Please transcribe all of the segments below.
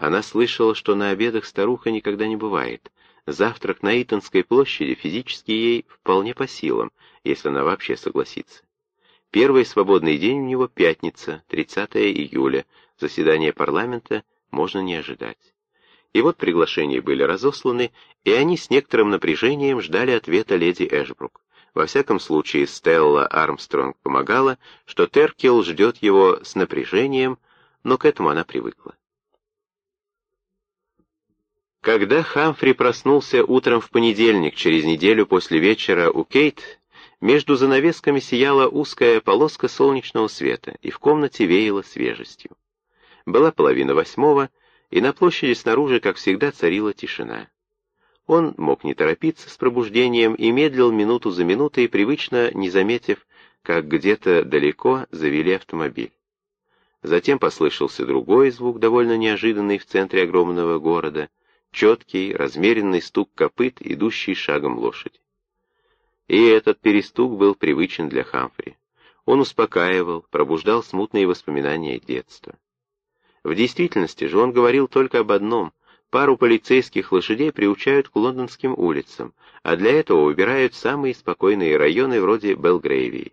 Она слышала, что на обедах старуха никогда не бывает. Завтрак на Итонской площади физически ей вполне по силам, если она вообще согласится. Первый свободный день у него пятница, 30 июля. Заседание парламента можно не ожидать. И вот приглашения были разосланы, и они с некоторым напряжением ждали ответа леди Эшбрук. Во всяком случае, Стелла Армстронг помогала, что Теркел ждет его с напряжением, но к этому она привыкла. Когда Хамфри проснулся утром в понедельник, через неделю после вечера у Кейт, между занавесками сияла узкая полоска солнечного света, и в комнате веяло свежестью. Была половина восьмого, и на площади снаружи, как всегда, царила тишина. Он мог не торопиться с пробуждением и медлил минуту за минутой, привычно не заметив, как где-то далеко завели автомобиль. Затем послышался другой звук, довольно неожиданный в центре огромного города, четкий, размеренный стук копыт, идущий шагом лошади. И этот перестук был привычен для Хамфри. Он успокаивал, пробуждал смутные воспоминания детства. В действительности же он говорил только об одном. Пару полицейских лошадей приучают к лондонским улицам, а для этого убирают самые спокойные районы вроде Белгрейвии.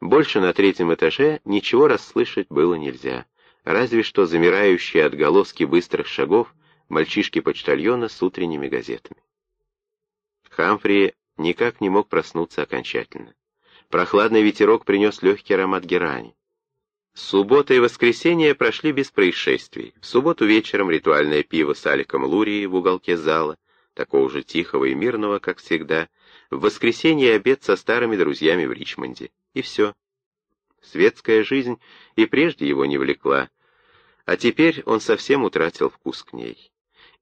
Больше на третьем этаже ничего расслышать было нельзя, разве что замирающие отголоски быстрых шагов мальчишки-почтальона с утренними газетами. Хамфри никак не мог проснуться окончательно. Прохладный ветерок принес легкий аромат герани. Суббота и воскресенье прошли без происшествий. В субботу вечером ритуальное пиво с Аликом Лурией в уголке зала, такого же тихого и мирного, как всегда. В воскресенье обед со старыми друзьями в Ричмонде. И все. Светская жизнь и прежде его не влекла, а теперь он совсем утратил вкус к ней.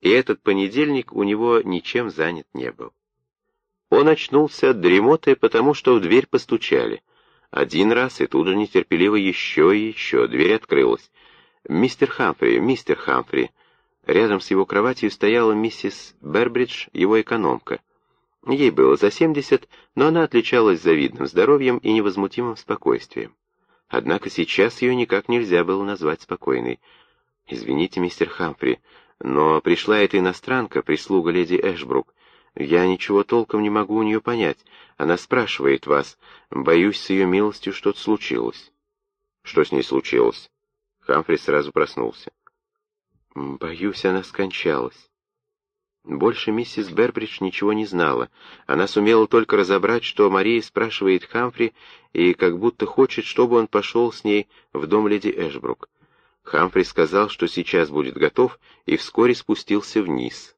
И этот понедельник у него ничем занят не был. Он очнулся от дремоты, потому что в дверь постучали. Один раз, и тут же нетерпеливо еще и еще. Дверь открылась. «Мистер Хамфри, мистер Хамфри». Рядом с его кроватью стояла миссис Бербридж, его экономка. Ей было за семьдесят, но она отличалась завидным здоровьем и невозмутимым спокойствием. Однако сейчас ее никак нельзя было назвать спокойной. «Извините, мистер Хамфри, но пришла эта иностранка, прислуга леди Эшбрук. Я ничего толком не могу у нее понять. Она спрашивает вас. Боюсь, с ее милостью что-то случилось. Что с ней случилось? Хамфри сразу проснулся. Боюсь, она скончалась. Больше миссис Бербридж ничего не знала. Она сумела только разобрать, что Мария спрашивает Хамфри и как будто хочет, чтобы он пошел с ней в дом леди Эшбрук. Хамфри сказал, что сейчас будет готов, и вскоре спустился вниз.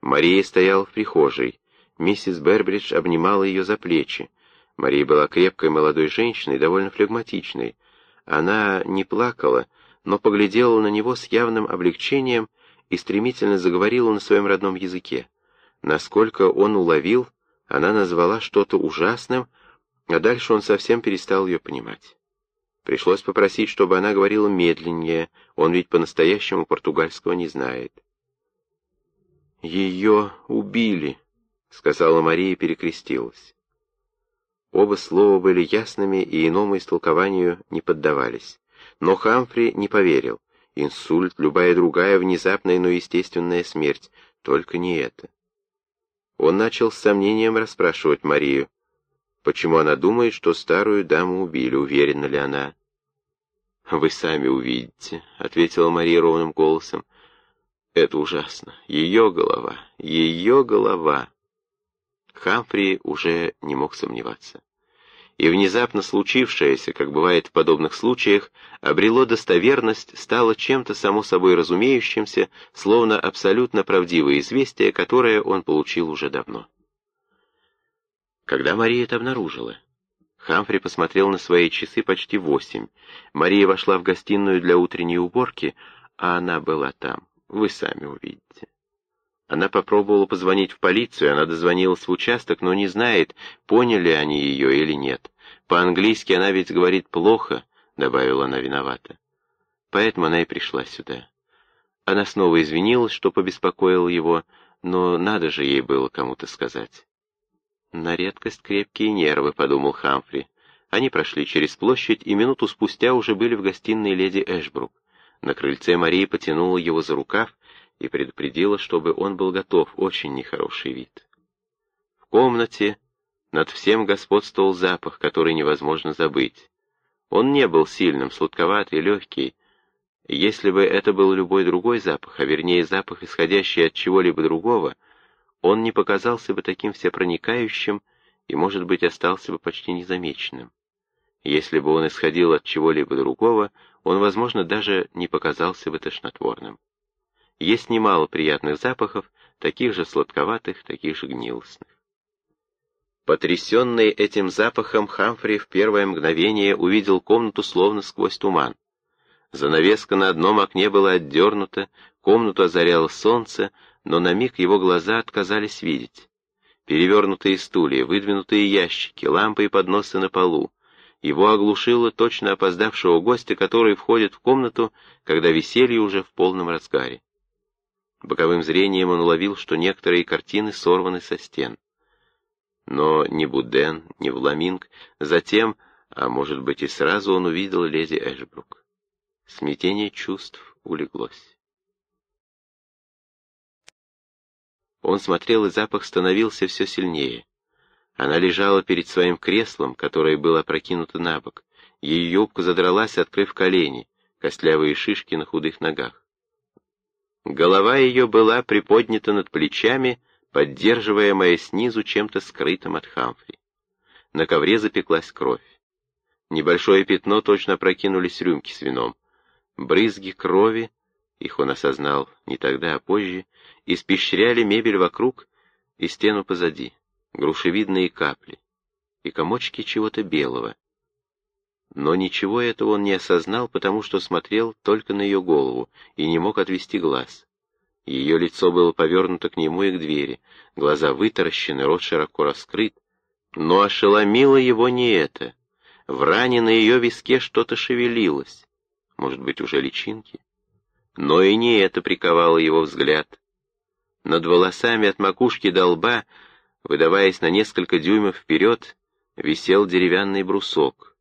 Мария стояла в прихожей. Миссис Бербридж обнимала ее за плечи. Мария была крепкой молодой женщиной, довольно флегматичной. Она не плакала, но поглядела на него с явным облегчением и стремительно заговорила на своем родном языке. Насколько он уловил, она назвала что-то ужасным, а дальше он совсем перестал ее понимать. Пришлось попросить, чтобы она говорила медленнее, он ведь по-настоящему португальского не знает. «Ее убили», — сказала Мария и перекрестилась. Оба слова были ясными и иному истолкованию не поддавались. Но Хамфри не поверил. Инсульт, любая другая внезапная, но естественная смерть. Только не это. Он начал с сомнением расспрашивать Марию. Почему она думает, что старую даму убили, уверена ли она? «Вы сами увидите», — ответила Мария ровным голосом. Это ужасно. Ее голова, ее голова. Хамфри уже не мог сомневаться. И внезапно случившееся, как бывает в подобных случаях, обрело достоверность, стало чем-то само собой разумеющимся, словно абсолютно правдивое известие, которое он получил уже давно. Когда Мария это обнаружила? Хамфри посмотрел на свои часы почти восемь. Мария вошла в гостиную для утренней уборки, а она была там. Вы сами увидите. Она попробовала позвонить в полицию, она дозвонилась в участок, но не знает, поняли они ее или нет. По-английски она ведь говорит плохо, добавила она виновата. Поэтому она и пришла сюда. Она снова извинилась, что побеспокоил его, но надо же ей было кому-то сказать. «На редкость крепкие нервы», — подумал Хамфри. Они прошли через площадь и минуту спустя уже были в гостиной леди Эшбрук. На крыльце Мария потянула его за рукав и предупредила, чтобы он был готов, очень нехороший вид. В комнате над всем господствовал запах, который невозможно забыть. Он не был сильным, сладковатый, легкий. Если бы это был любой другой запах, а вернее запах, исходящий от чего-либо другого, он не показался бы таким всепроникающим и, может быть, остался бы почти незамеченным. Если бы он исходил от чего-либо другого, он, возможно, даже не показался бы тошнотворным. Есть немало приятных запахов, таких же сладковатых, таких же гнилостных. Потрясенный этим запахом, Хамфри в первое мгновение увидел комнату словно сквозь туман. Занавеска на одном окне была отдернута, комнату озаряло солнце, но на миг его глаза отказались видеть. Перевернутые стулья, выдвинутые ящики, лампы и подносы на полу. Его оглушило точно опоздавшего гостя, который входит в комнату, когда веселье уже в полном разгаре. Боковым зрением он уловил, что некоторые картины сорваны со стен. Но ни Буден, ни Вламинг, затем, а может быть и сразу, он увидел леди Эшбрук. Смятение чувств улеглось. Он смотрел, и запах становился все сильнее. Она лежала перед своим креслом, которое было опрокинуто на бок. Ее юбка задралась, открыв колени, костлявые шишки на худых ногах. Голова ее была приподнята над плечами, поддерживаемая снизу чем-то скрытым от Хамфри. На ковре запеклась кровь. Небольшое пятно точно прокинулись рюмки с вином. Брызги крови, их он осознал не тогда, а позже, испещряли мебель вокруг и стену позади, грушевидные капли и комочки чего-то белого. Но ничего этого он не осознал, потому что смотрел только на ее голову и не мог отвести глаз. Ее лицо было повернуто к нему и к двери, глаза вытаращены, рот широко раскрыт. Но ошеломило его не это. В ране на ее виске что-то шевелилось. Может быть, уже личинки? Но и не это приковало его взгляд. Над волосами от макушки до лба, выдаваясь на несколько дюймов вперед, висел деревянный брусок.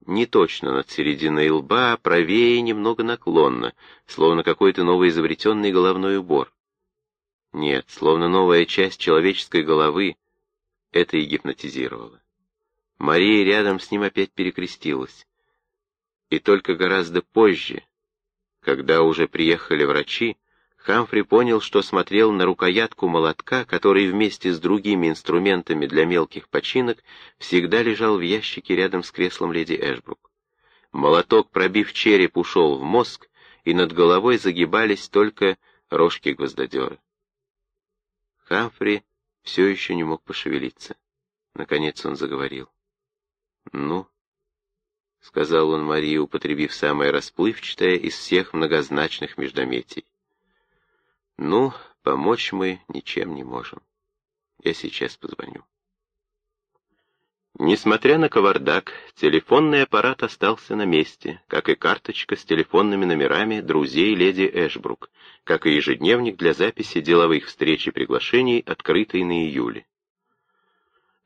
Не точно над серединой лба, а правее немного наклонно, словно какой-то новоизобретенный головной убор. Нет, словно новая часть человеческой головы, это и гипнотизировало. Мария рядом с ним опять перекрестилась. И только гораздо позже, когда уже приехали врачи, Хамфри понял, что смотрел на рукоятку молотка, который вместе с другими инструментами для мелких починок всегда лежал в ящике рядом с креслом леди Эшбрук. Молоток, пробив череп, ушел в мозг, и над головой загибались только рожки гвоздодера. Хамфри все еще не мог пошевелиться. Наконец он заговорил. «Ну, — сказал он Марии, употребив самое расплывчатое из всех многозначных междометий. «Ну, помочь мы ничем не можем. Я сейчас позвоню». Несмотря на кавардак, телефонный аппарат остался на месте, как и карточка с телефонными номерами друзей леди Эшбрук, как и ежедневник для записи деловых встреч и приглашений, открытый на июле.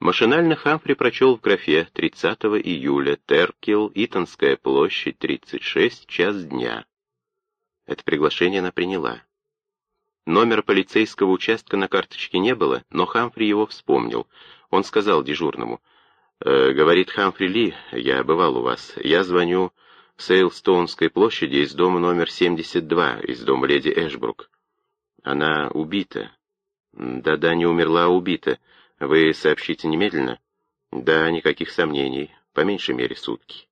Машинально Хамфри прочел в графе 30 июля, Теркил, Итонская площадь, 36, час дня. Это приглашение она приняла. Номера полицейского участка на карточке не было, но Хамфри его вспомнил. Он сказал дежурному, «Э, «Говорит Хамфри Ли, я бывал у вас. Я звоню с Эйлстоунской площади из дома номер 72, из дома леди Эшбрук. Она убита. Да-да, не умерла, а убита. Вы сообщите немедленно? Да, никаких сомнений, по меньшей мере сутки.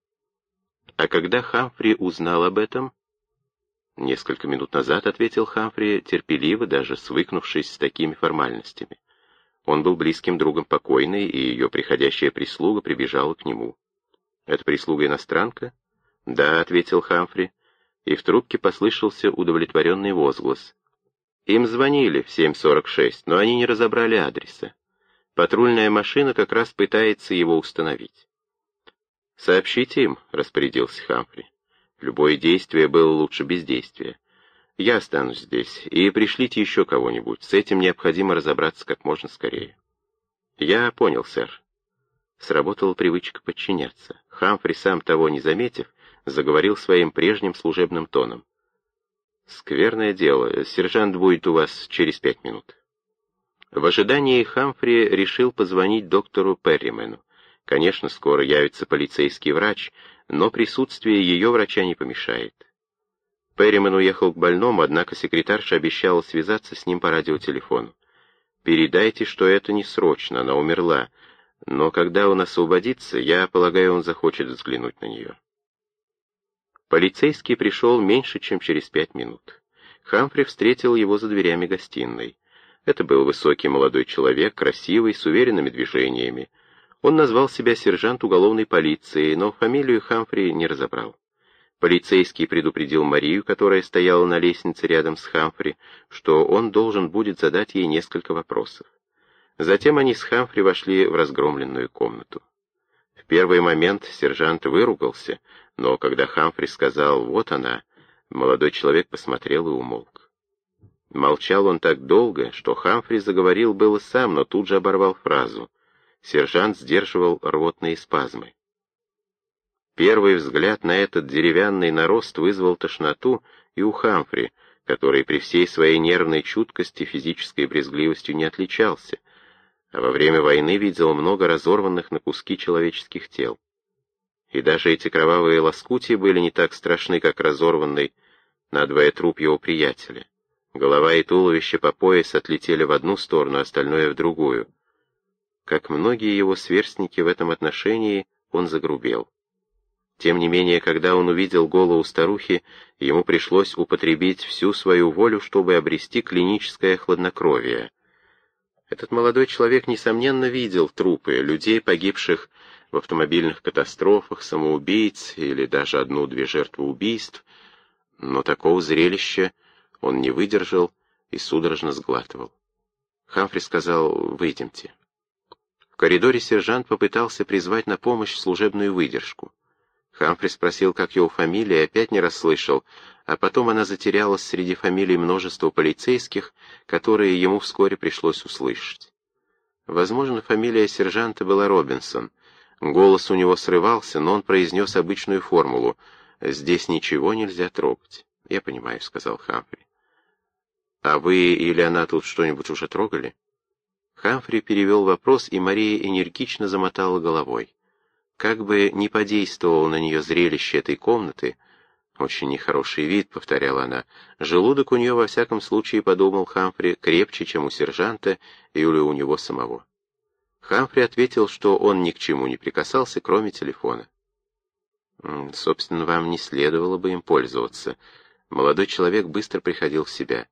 А когда Хамфри узнал об этом? Несколько минут назад, ответил Хамфри, терпеливо, даже свыкнувшись с такими формальностями. Он был близким другом покойной, и ее приходящая прислуга прибежала к нему. «Это прислуга иностранка?» «Да», — ответил Хамфри, и в трубке послышался удовлетворенный возглас. Им звонили в 7.46, но они не разобрали адреса. Патрульная машина как раз пытается его установить. «Сообщите им», — распорядился Хамфри. «Любое действие было лучше бездействия. Я останусь здесь, и пришлите еще кого-нибудь. С этим необходимо разобраться как можно скорее». «Я понял, сэр». Сработала привычка подчиняться. Хамфри, сам того не заметив, заговорил своим прежним служебным тоном. «Скверное дело. Сержант будет у вас через пять минут». В ожидании Хамфри решил позвонить доктору Перримену. Конечно, скоро явится полицейский врач, но присутствие ее врача не помешает. Перримен уехал к больному, однако секретарша обещала связаться с ним по радиотелефону. «Передайте, что это не срочно, она умерла, но когда он освободится, я полагаю, он захочет взглянуть на нее». Полицейский пришел меньше, чем через пять минут. Хамфри встретил его за дверями гостиной. Это был высокий молодой человек, красивый, с уверенными движениями. Он назвал себя сержант уголовной полиции, но фамилию Хамфри не разобрал. Полицейский предупредил Марию, которая стояла на лестнице рядом с Хамфри, что он должен будет задать ей несколько вопросов. Затем они с Хамфри вошли в разгромленную комнату. В первый момент сержант выругался, но когда Хамфри сказал «вот она», молодой человек посмотрел и умолк. Молчал он так долго, что Хамфри заговорил было сам, но тут же оборвал фразу. Сержант сдерживал рвотные спазмы. Первый взгляд на этот деревянный нарост вызвал тошноту и у Хамфри, который при всей своей нервной чуткости физической брезгливостью не отличался, а во время войны видел много разорванных на куски человеческих тел. И даже эти кровавые лоскутия были не так страшны, как разорванный надвое труп его приятеля. Голова и туловище по пояс отлетели в одну сторону, остальное в другую. Как многие его сверстники в этом отношении, он загрубел. Тем не менее, когда он увидел голову старухи, ему пришлось употребить всю свою волю, чтобы обрести клиническое хладнокровие. Этот молодой человек, несомненно, видел трупы людей, погибших в автомобильных катастрофах, самоубийц или даже одну-две жертвы убийств, но такого зрелища он не выдержал и судорожно сглатывал. Хамфри сказал «Выйдемте». В коридоре сержант попытался призвать на помощь служебную выдержку. Хамфри спросил, как его фамилия, и опять не расслышал, а потом она затерялась среди фамилий множества полицейских, которые ему вскоре пришлось услышать. Возможно, фамилия сержанта была Робинсон. Голос у него срывался, но он произнес обычную формулу «Здесь ничего нельзя трогать». «Я понимаю», — сказал Хамфри. «А вы или она тут что-нибудь уже трогали?» Хамфри перевел вопрос, и Мария энергично замотала головой. Как бы ни подействовало на нее зрелище этой комнаты, «Очень нехороший вид», — повторяла она. Желудок у нее, во всяком случае, подумал Хамфри, крепче, чем у сержанта или у него самого. Хамфри ответил, что он ни к чему не прикасался, кроме телефона. «Собственно, вам не следовало бы им пользоваться». Молодой человек быстро приходил в себя.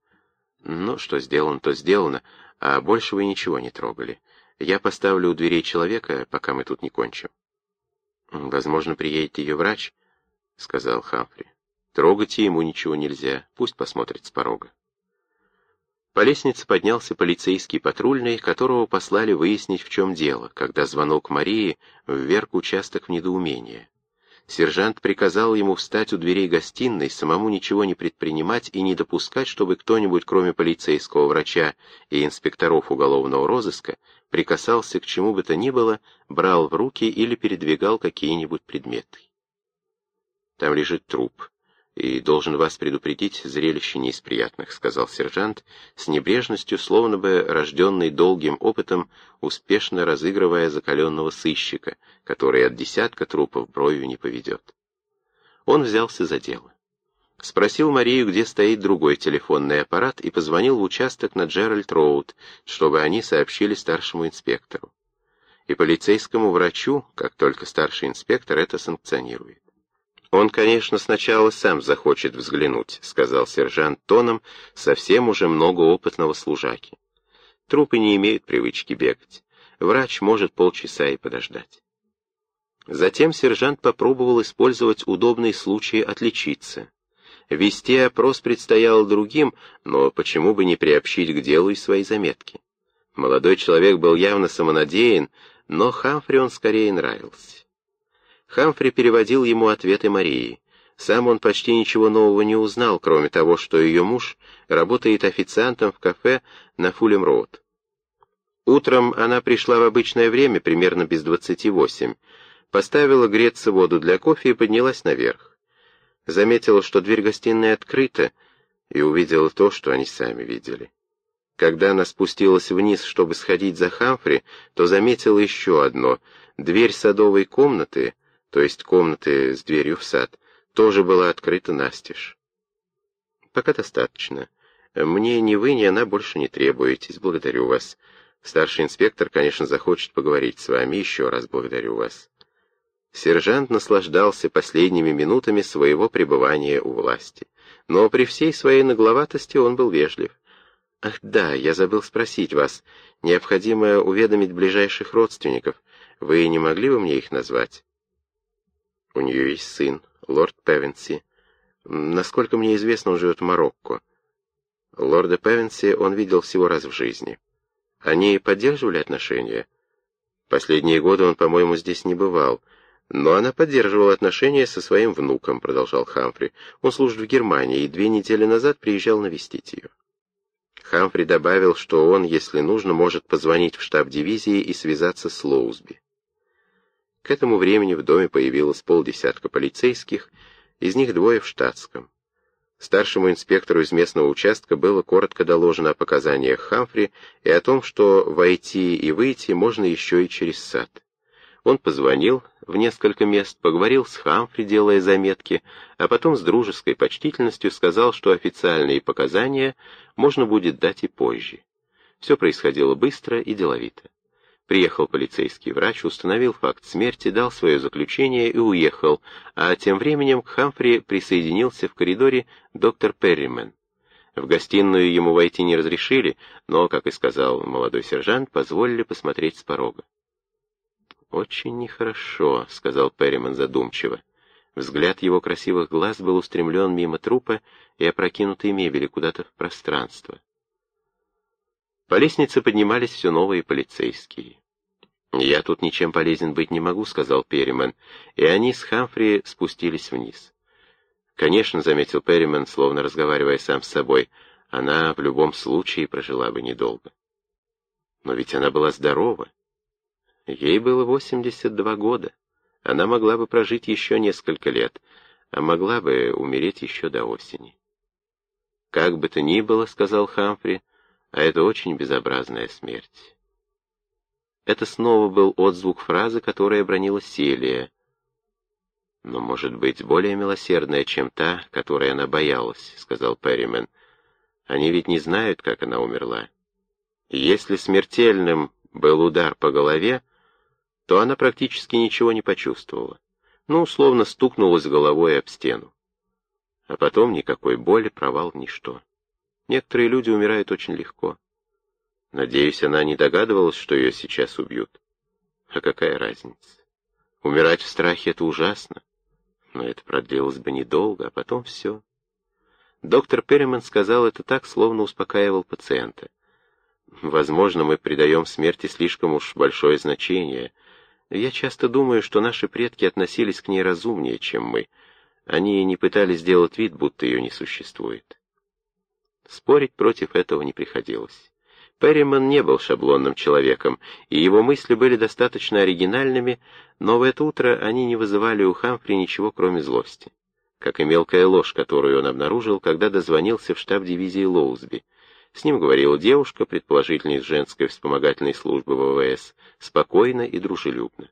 Ну, что сделано, то сделано, а больше вы ничего не трогали. Я поставлю у дверей человека, пока мы тут не кончим. Возможно, приедет ее врач, — сказал Хамфри. Трогать ему ничего нельзя, пусть посмотрит с порога. По лестнице поднялся полицейский патрульный, которого послали выяснить, в чем дело, когда звонок Марии вверг участок в недоумение. Сержант приказал ему встать у дверей гостиной, самому ничего не предпринимать и не допускать, чтобы кто-нибудь, кроме полицейского врача и инспекторов уголовного розыска, прикасался к чему бы то ни было, брал в руки или передвигал какие-нибудь предметы. Там лежит труп, и должен вас предупредить, зрелище не из приятных», — сказал сержант, с небрежностью, словно бы рожденный долгим опытом, успешно разыгрывая закаленного сыщика, который от десятка трупов бровью не поведет. Он взялся за дело. Спросил Марию, где стоит другой телефонный аппарат, и позвонил в участок на Джеральд Роуд, чтобы они сообщили старшему инспектору. И полицейскому врачу, как только старший инспектор это санкционирует. «Он, конечно, сначала сам захочет взглянуть», — сказал сержант тоном совсем уже многоопытного служаки. «Трупы не имеют привычки бегать. Врач может полчаса и подождать». Затем сержант попробовал использовать удобный случай отличиться. Вести опрос предстояло другим, но почему бы не приобщить к делу и свои заметки? Молодой человек был явно самонадеян, но Хамфри он скорее нравился. Хамфри переводил ему ответы Марии. Сам он почти ничего нового не узнал, кроме того, что ее муж работает официантом в кафе на Фулем-Роуд. Утром она пришла в обычное время, примерно без двадцати восемь, поставила греться воду для кофе и поднялась наверх. Заметила, что дверь гостиной открыта, и увидела то, что они сами видели. Когда она спустилась вниз, чтобы сходить за Хамфри, то заметила еще одно. Дверь садовой комнаты, то есть комнаты с дверью в сад, тоже была открыта настежь. Пока достаточно. Мне ни вы, ни она больше не требуетесь. Благодарю вас. Старший инспектор, конечно, захочет поговорить с вами. Еще раз благодарю вас. Сержант наслаждался последними минутами своего пребывания у власти. Но при всей своей нагловатости он был вежлив. «Ах да, я забыл спросить вас. Необходимо уведомить ближайших родственников. Вы не могли бы мне их назвать?» «У нее есть сын, лорд Певенси. Насколько мне известно, он живет в Марокко. Лорда Певенси он видел всего раз в жизни. Они поддерживали отношения? Последние годы он, по-моему, здесь не бывал. Но она поддерживала отношения со своим внуком, продолжал Хамфри. Он служит в Германии и две недели назад приезжал навестить ее. Хамфри добавил, что он, если нужно, может позвонить в штаб дивизии и связаться с Лоузби. К этому времени в доме появилось полдесятка полицейских, из них двое в штатском. Старшему инспектору из местного участка было коротко доложено о показаниях Хамфри и о том, что войти и выйти можно еще и через сад. Он позвонил в несколько мест, поговорил с Хамфри, делая заметки, а потом с дружеской почтительностью сказал, что официальные показания можно будет дать и позже. Все происходило быстро и деловито. Приехал полицейский врач, установил факт смерти, дал свое заключение и уехал, а тем временем к Хамфри присоединился в коридоре доктор Перримен. В гостиную ему войти не разрешили, но, как и сказал молодой сержант, позволили посмотреть с порога. «Очень нехорошо», — сказал Перриман задумчиво. Взгляд его красивых глаз был устремлен мимо трупа и опрокинутой мебели куда-то в пространство. По лестнице поднимались все новые полицейские. «Я тут ничем полезен быть не могу», — сказал Перриман, и они с Хамфри спустились вниз. «Конечно», — заметил Перриман, словно разговаривая сам с собой, — «она в любом случае прожила бы недолго». «Но ведь она была здорова. Ей было 82 года. Она могла бы прожить еще несколько лет, а могла бы умереть еще до осени». «Как бы то ни было», — сказал Хамфри, — а это очень безобразная смерть. Это снова был отзвук фразы, которая бронила Селия. «Но, может быть, более милосердная, чем та, которой она боялась», — сказал Перримен. «Они ведь не знают, как она умерла. если смертельным был удар по голове, то она практически ничего не почувствовала. Ну, условно стукнулась головой об стену. А потом никакой боли, провал, ничто. Некоторые люди умирают очень легко. Надеюсь, она не догадывалась, что ее сейчас убьют. А какая разница? Умирать в страхе — это ужасно. Но это продлилось бы недолго, а потом все. Доктор Перриман сказал это так, словно успокаивал пациента. Возможно, мы придаем смерти слишком уж большое значение. Я часто думаю, что наши предки относились к ней разумнее, чем мы. Они не пытались сделать вид, будто ее не существует. Спорить против этого не приходилось. Перриман не был шаблонным человеком, и его мысли были достаточно оригинальными, но в это утро они не вызывали у Хамфри ничего, кроме злости. Как и мелкая ложь, которую он обнаружил, когда дозвонился в штаб дивизии Лоузби. С ним говорила девушка, предположительно из женской вспомогательной службы ВВС, спокойно и дружелюбно.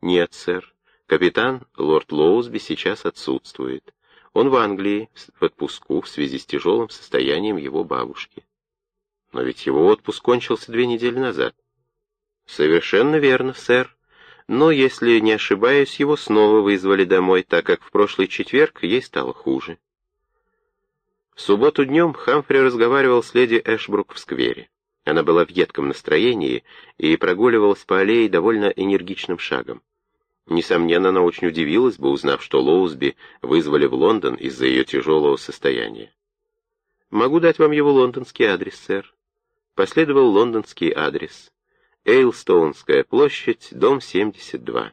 «Нет, сэр. Капитан, лорд Лоузби, сейчас отсутствует. Он в Англии, в отпуску, в связи с тяжелым состоянием его бабушки. Но ведь его отпуск кончился две недели назад. Совершенно верно, сэр. Но, если не ошибаюсь, его снова вызвали домой, так как в прошлый четверг ей стало хуже. В субботу днем Хамфри разговаривал с леди Эшбрук в сквере. Она была в едком настроении и прогуливалась по аллее довольно энергичным шагом. Несомненно, она очень удивилась бы, узнав, что Лоузби вызвали в Лондон из-за ее тяжелого состояния. «Могу дать вам его лондонский адрес, сэр». Последовал лондонский адрес. Эйлстоунская площадь, дом 72.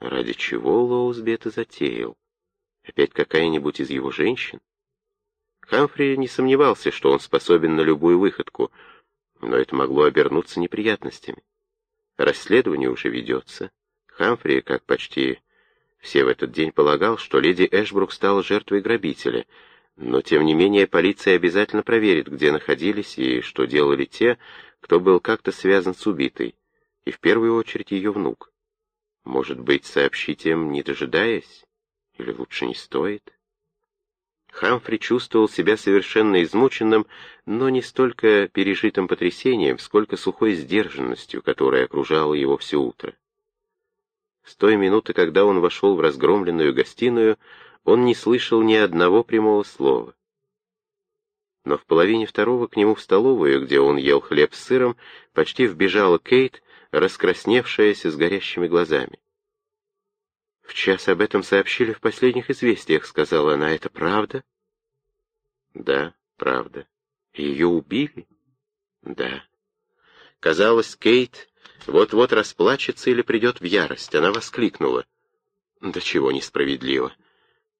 Ради чего Лоузби это затеял? Опять какая-нибудь из его женщин? Хамфри не сомневался, что он способен на любую выходку, но это могло обернуться неприятностями. Расследование уже ведется. Хамфри, как почти Все в этот день полагал, что леди Эшбрук стала жертвой грабителя, но тем не менее полиция обязательно проверит, где находились и что делали те, кто был как-то связан с убитой, и в первую очередь ее внук. Может быть, сообщить им, не дожидаясь? Или лучше не стоит? Хамфри чувствовал себя совершенно измученным, но не столько пережитым потрясением, сколько сухой сдержанностью, которая окружала его все утро. С той минуты, когда он вошел в разгромленную гостиную, он не слышал ни одного прямого слова. Но в половине второго к нему в столовую, где он ел хлеб с сыром, почти вбежала Кейт, раскрасневшаяся с горящими глазами. «В час об этом сообщили в последних известиях», — сказала она. «Это правда?» «Да, правда. Ее убили?» «Да». Казалось, Кейт вот-вот расплачется или придет в ярость. Она воскликнула. Да чего несправедливо.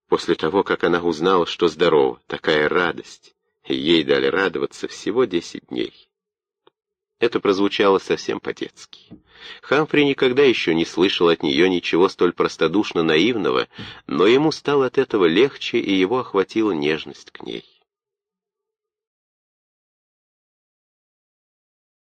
После того, как она узнала, что здорова, такая радость. Ей дали радоваться всего десять дней. Это прозвучало совсем по-детски. Хамфри никогда еще не слышал от нее ничего столь простодушно наивного, но ему стало от этого легче, и его охватила нежность к ней.